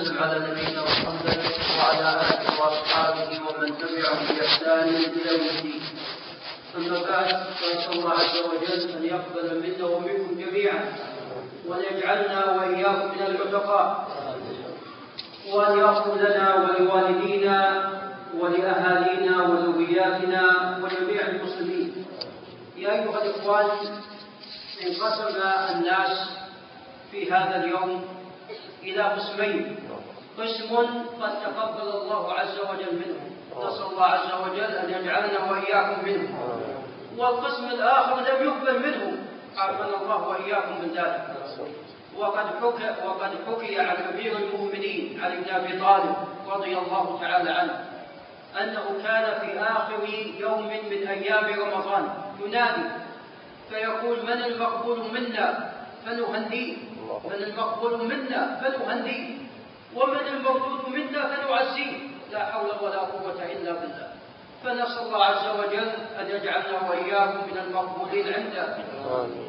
وسلم على نبينا محمد وعلى آله وأصحابه ومن تبعهم بإحسان إلى يوم الدين. أما بعد فنسال الله عز وجل أن يقبل منا ومنكم جميعا وأن يجعلنا وإياكم من العتقاء وأن يغفر لنا ولوالدينا ولأهالينا وذرياتنا وجميع المسلمين. يا أيها الإخوان انقسم الناس في هذا اليوم إلى قسمين قسم قد تقبل الله عز وجل منهم نسأل الله عز وجل أن يجعلنا وإياكم منهم والقسم الآخر لم يقبل منهم عافانا الله وإياكم من ذلك. وقد حكى وقد حكي عن أمير المؤمنين علي بن أبي طالب رضي الله تعالى عنه أنه كان في آخر يوم من أيام رمضان ينادي فيقول من المقبول منا؟ فنهنيه من المقبول منا؟ فنهنيه ومن المردود منا فنعزيه. لا حول ولا قوة إلا بالله. فنسأل الله عز وجل أن يجعلنا وإياكم من المقبولين عنده.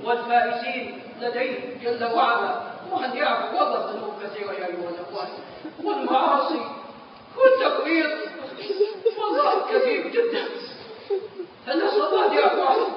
والفائزين لديه جل وعلا. وأن يعفو والله ذنوب كثيرة يا أيها الإخوان. والمعاصي والتقرير والله كثير جدا. فنسأل الله أن يعفو عنه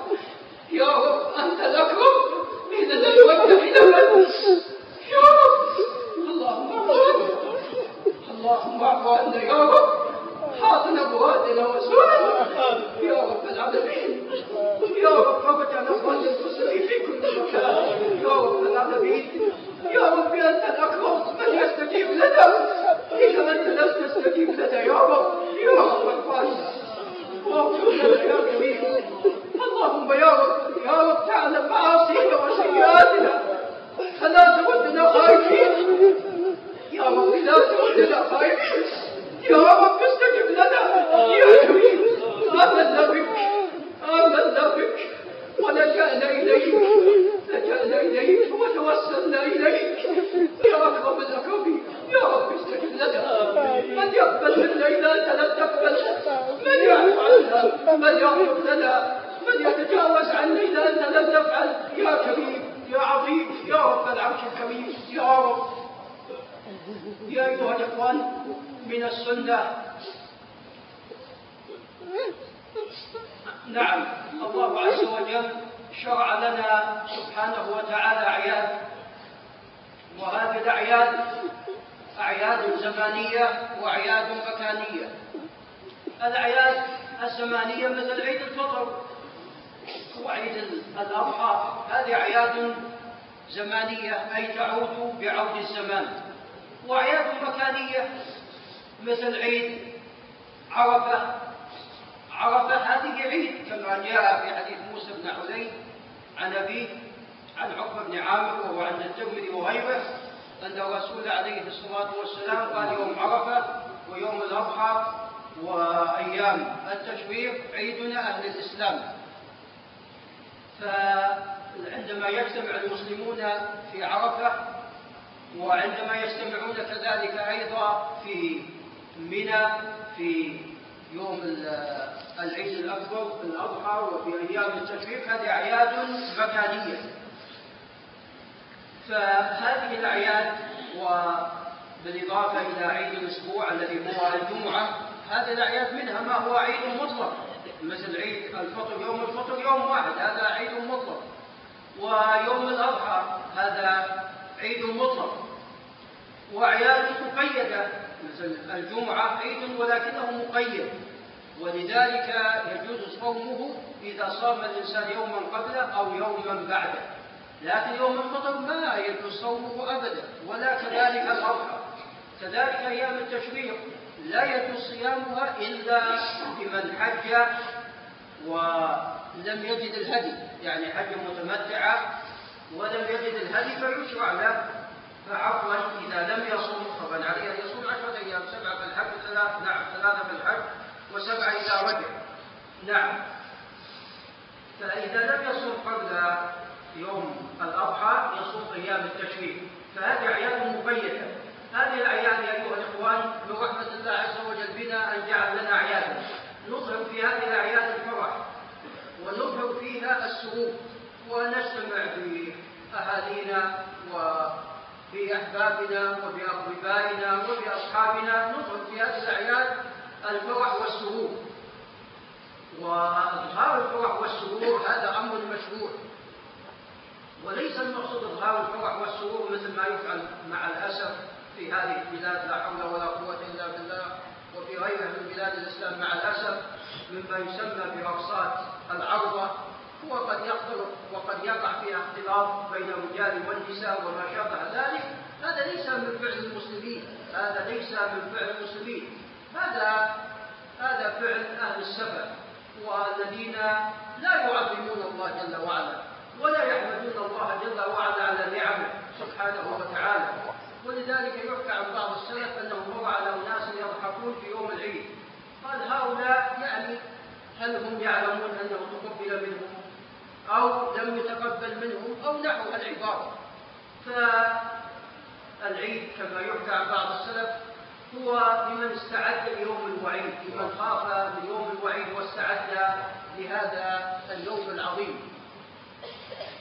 إليك يا أكرم الأكرمين يا رب استجب لنا من يقبل منا أنت لم تقبل من يعفو عنا من يغفر لنا من يتجاوز عنا إذا أنت لم تفعل يا كريم يا عظيم يا رب العرش الكريم يا رب يا أيها الإخوان من السنة نعم الله عز وجل شرع لنا سبحانه وتعالى أعياد وهذه الأعياد أعياد زمانية وأعياد مكانية. الأعياد الزمانية مثل عيد الفطر وعيد الأضحى. هذه أعياد زمانية أي تعود بعود الزمان. وأعياد مكانية مثل عيد عرفة. عرفة هذه عيد كما جاء في حديث موسى بن علي عن أبيه عن عقبة بن عامر الترمذي وغيره أن الرسول عليه الصلاة والسلام قال يوم عرفة ويوم الأضحى وأيام التشويق عيدنا أهل الإسلام. فعندما يجتمع المسلمون في عرفة وعندما يجتمعون كذلك أيضا في منى في يوم العيد الأكبر الأضحى وفي أيام التشريق هذه أعياد مكانية. فهذه الأعياد وبالإضافة إلى عيد الأسبوع الذي هو الجمعة هذه الأعياد منها ما هو عيد مطلق. مثل عيد الفطر يوم الفطر يوم واحد هذا عيد مطلق. ويوم الأضحى هذا عيد مطلق. وأعياد مقيدة مثل الجمعة عيد ولكنه مقيد. ولذلك يجوز صومه إذا صام الإنسان يوما قبله أو يوما بعده. لكن يوم الفطر ما صومه أبدا ولا كذلك الأضحى. كذلك أيام التشريق لا يجوز صيامها إلا لمن حج ولم يجد الهدي. يعني حج متمتعة ولم يجد الهدي فيشرع له. فعفوا إذا لم يصوم طبعا عليه أن يصوم عشرة أيام سبعة في الحج وثلاث نعم ثلاثة في الحج وسبعة إذا رجع نعم. فإذا لم يصوم قبل يوم الأضحى يصوم أيام التشريق. فهذه أعياد مقيدة. هذه الأعياد يا أيها الإخوان برحمة الله عز وجل بنا أن جعل لنا أعيادا. نظهر في هذه الأعياد الفرح ونظهر فيها السرور ونجتمع بأهالينا بأحبابنا وبأقربائنا وبأصحابنا. ندخل في هذه الأعياد الفرح والسرور. وإظهار الفرح والسرور هذا أمر مشروع. وليس المقصود إظهار الفرح والسرور مثل ما يفعل مع الأسف في هذه البلاد لا حول ولا قوة إلا بالله. وفي غيرها من بلاد الإسلام مع الأسف مما يسمى برقصات العرضة وقد يختلط وقد يقع فيها اختلاط بين الرجال والنساء وما شابه ذلك. هذا ليس من فعل المسلمين هذا ليس من فعل المسلمين. هذا هذا فعل أهل السفر والذين لا يعظمون الله جل وعلا. ولا يحمدون الله جل وعلا على نعمه سبحانه وتعالى. ولذلك يحكى عن بعض السلف انه مر على اناس يضحكون في يوم العيد. قال هؤلاء يعني هل هم يعلمون أنه تقبل منهم أو لم يتقبل منهم أو نحو العبارة. فالعيد كما يحكى عن بعض السلف هو لمن استعد ليوم الوعيد لمن خاف من يوم الوعيد واستعد لهذا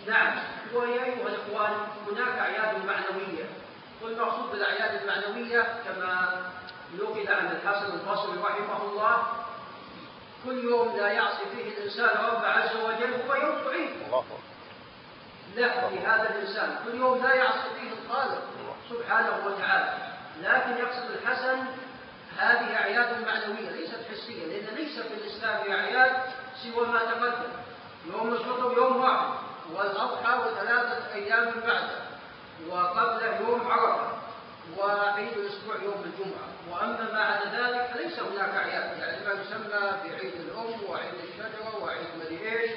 نعم ويا أيها الإخوان هناك أعياد معنوية. والمقصود بالأعياد المعنوية كما نقل عن الحسن البصري رحمه الله كل يوم لا يعصي فيه الإنسان رب عز وجل هو يوم عيد له لهذا الإنسان كل يوم لا يعصي فيه الخالق سبحانه وتعالى. لكن يقصد الحسن هذه أعياد معنوية ليست حسية لأن ليس في الإسلام أعياد سوى ما تقدم. يوم الفطر يوم واحد. والأضحى وثلاثة أيام بعده وقبله يوم عرفة وعيد الأسبوع يوم الجمعة. وأما ما عدا ذلك فليس هناك أعياد يعني ما يسمى بعيد الأم وعيد الشجرة وعيد مدري إيش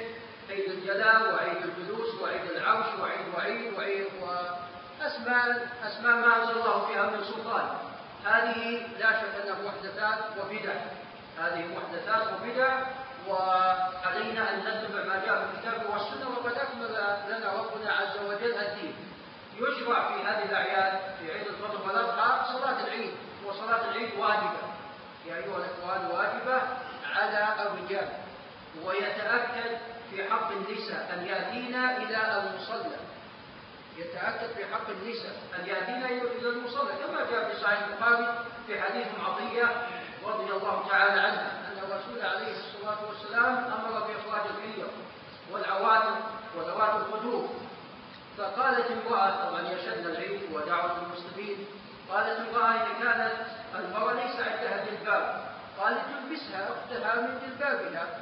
عيد الجلاء وعيد الجلوس وعيد العرش وعيد وعيد وعيد واسماء أسماء ما أنزل الله فيها من سلطان. هذه لا شك أنها محدثات وبدع. هذه محدثات وبدع وعلينا أن نتبع ما جاء في الكتاب والسنة وقد اكمل لنا ربنا عز وجل الدين يشرع في هذه الأعياد في عيد الفطر والأضحى صلاة العيد وصلاة العيد واجبة. يا أيها الإخوان واجبة على الرجال. ويتأكد في حق النساء أن يأتينا إلى المصلى. يتأكد في حق النساء أن يأتينا إلى المصلى كما جاء في صحيح البخاري في حديث عطية رضي الله تعالى عنها أن الرسول عليه الصلاة والسلام فقالت امرأة طبعا يشهدن العيد ودعوة المسلمين قالت امرأة اذا كانت المرأة ليس عندها جلباب قالت تلبسها أختها من جلبابها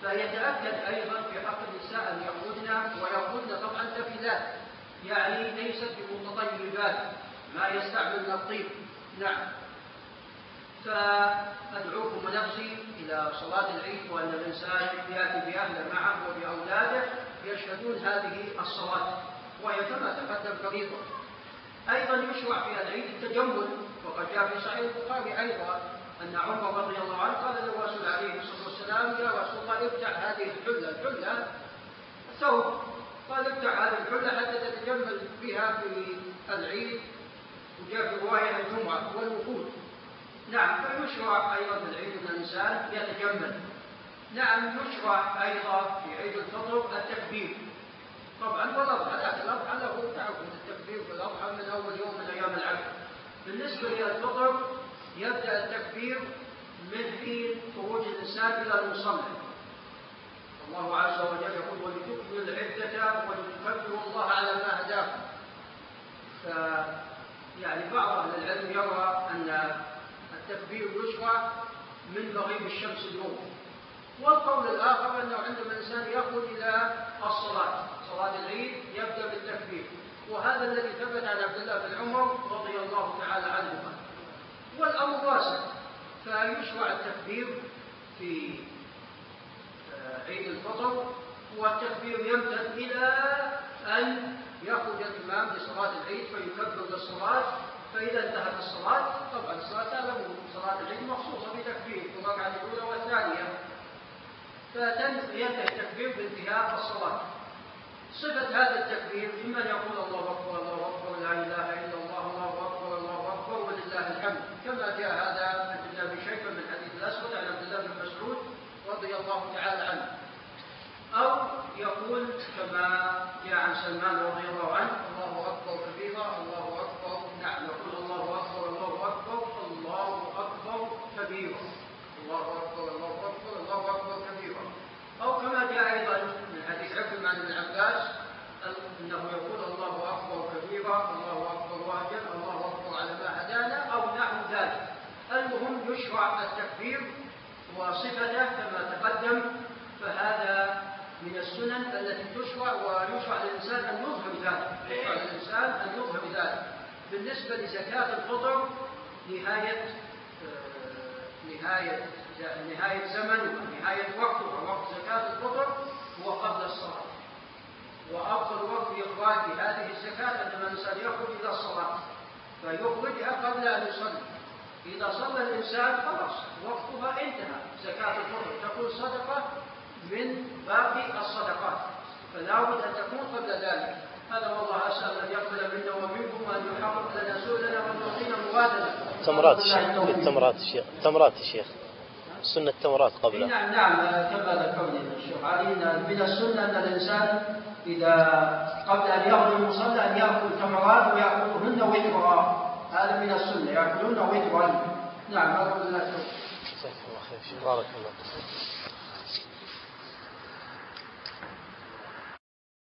فيتاكد أيضا في حق النساء أن يخرجن ويخرجن طبعا تفلات يعني ليست بمتطيبات ما يستعملن الطيب. نعم. فأدعوكم ونفسي إلى صلاة العيد وأن الإنسان يأتي بأهله معه وبأولاده يشهدون هذه الصلاة. وهي كما تقدم فريضة أيضا يشرع في العيد التجمل وقد جاء في صحيح البخاري أيضا أن عمر رضي الله عنه قال للرسول عليه الصلاة والسلام يا رسول الله ابتع هذه الحلة الحلة ثوب قال ابتع هذه الحلة حتى تتجمل بها في العيد. وجاء في رواية الجمعة والوفود نعم فيشرع أيضا في العيد أن الإنسان يتجمل. نعم يشرع أيضا في عيد الفطر التكبير. طبعا والأضحى لكن الأضحى له تعرفون التكبير في الأضحى من أول يوم من أيام العشر. بالنسبة للفطر يبدأ التكبير من حين خروج الإنسان إلى المصلى الله عز وجل يقول ولتكملوا العدة ولتكبروا الله على ما هداكم. ف يعني بعض أهل العلم يرى أن التكبير يشرع من مغيب الشمس اليوم. والقول الآخر أنه عندما الإنسان يخرج إلى الصلاة صلاة العيد يبدأ بالتكبير. وهذا الذي ثبت عن عبد الله بن عمر رضي الله تعالى عنهما. والأمر واسع. فيشرع التكبير في عيد الفطر والتكبير يمتد إلى أن يخرج الإمام لصلاة العيد فيكبر للصلاة. فإذا انتهت الصلاة طبعا الصلاة تعلمون صلاة العيد مخصوصة بتكبير. الركعة الأولى والثانية. فينتهي التكبير بانتهاء الصلاة. صفة هذا التكبير أن يقول الله أكبر الله أكبر لا إله إلا الله الله أكبر الله أكبر ولله الحمد. كما جاء هذا عن عبد الله بن شيبة من حديث الأسود عن عبد الله بن مسعود رضي الله تعالى عنه. أو يقول كما جاء عن سلمان رضي الله عنه الله أكبر كبيرا الله أكبر يشرع الله أكبر واجب الله أكبر على ما هدانا أو نحو ذلك المهم يشرع التكبير وصفته كما تقدم فهذا من السنن التي تشرع ويشرع للإنسان أن يظهر ذلك يشرع للإنسان أن يظهر ذلك بالنسبة لزكاة الفطر نهاية آه، نهاية نهاية زمن ونهاية وقت ووقت زكاة الفطر هو قبل الصلاة. وأفضل وقت لإخراج هذه الزكاة عندما الإنسان يخرج إلى الصلاة فيخرجها قبل أن يصلي. إذا صلى الإنسان خلاص وقتها انتهى. زكاة الفطر تكون صدقة من باقي الصدقات. فلا بد أن تكون قبل ذلك. هذا والله أن يقبل منا ومنكم يحقق لنا سؤلنا وأن يعطينا تمرات الشيخ التمرات الشيخ التمرات الشيخ سنة التمرات قبله نعم نعم كما ذكرني الشيخ علي من السنة أن الإنسان إذا قبل أن يأخذ المصلى أن يأكل تمرات ويأكلهن وترا هذا من السنة يأكلهن وترا نعم هذا الله خير بارك الله